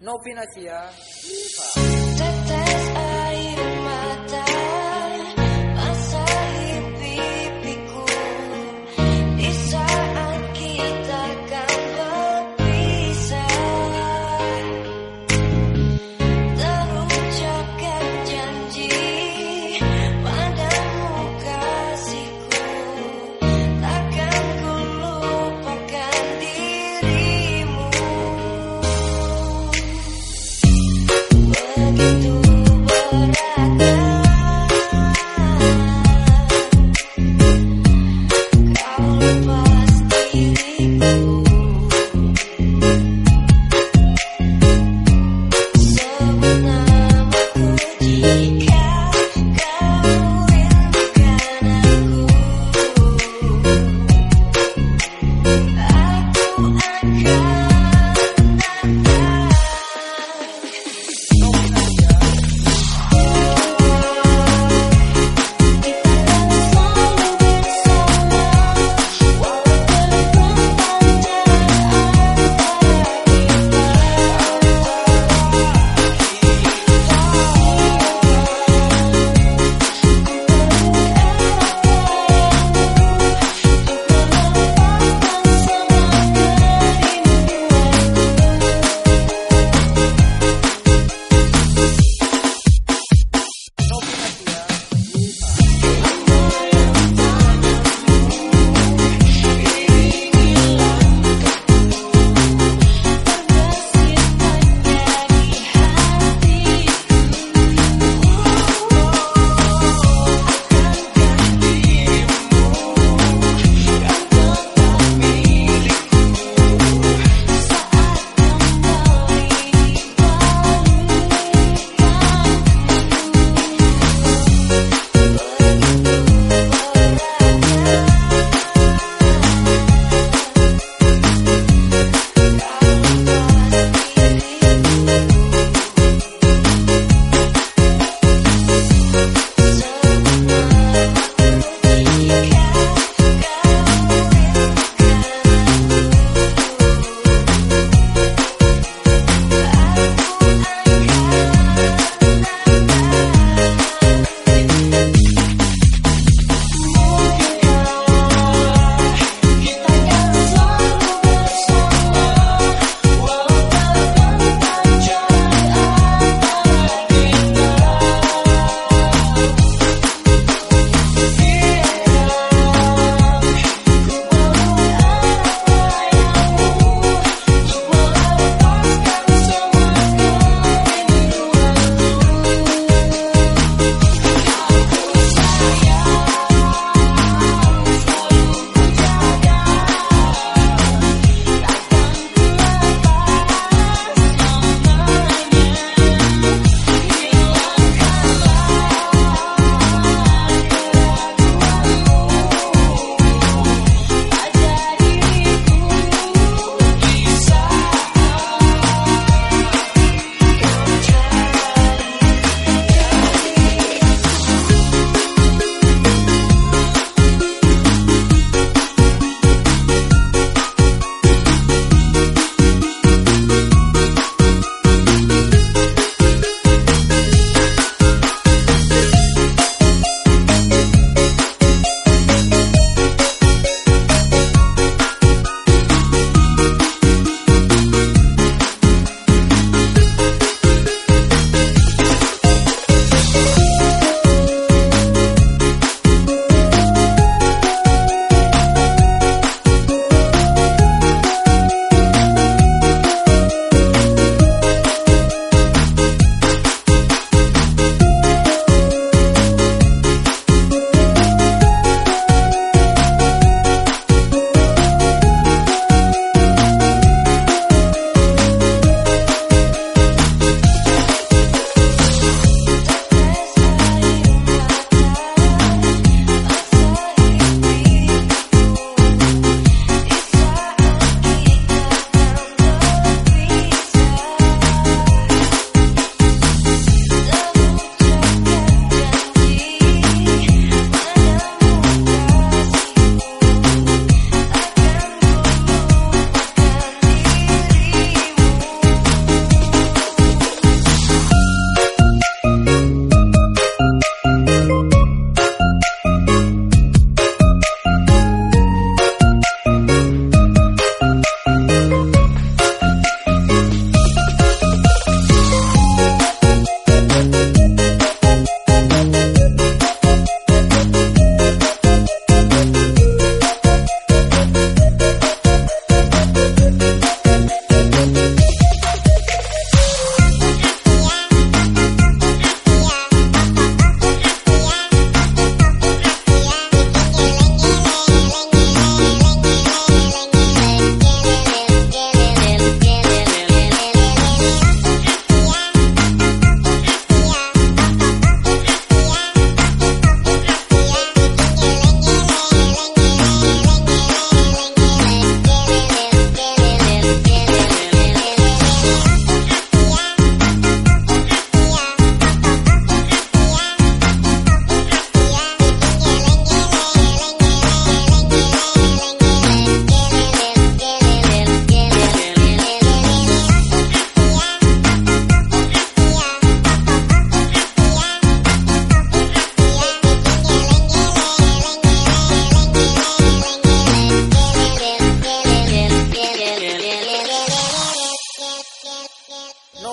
No Pinakia.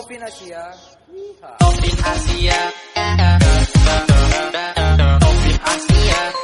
Novin Asia. Novin Asia. Novin Asia.